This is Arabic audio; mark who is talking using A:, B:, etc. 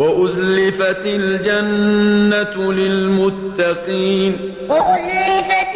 A: وَأُزْلِفَتِ الْجَنَّةُ لِلْمُتَّقِينَ. وَأُزْلِفَتِ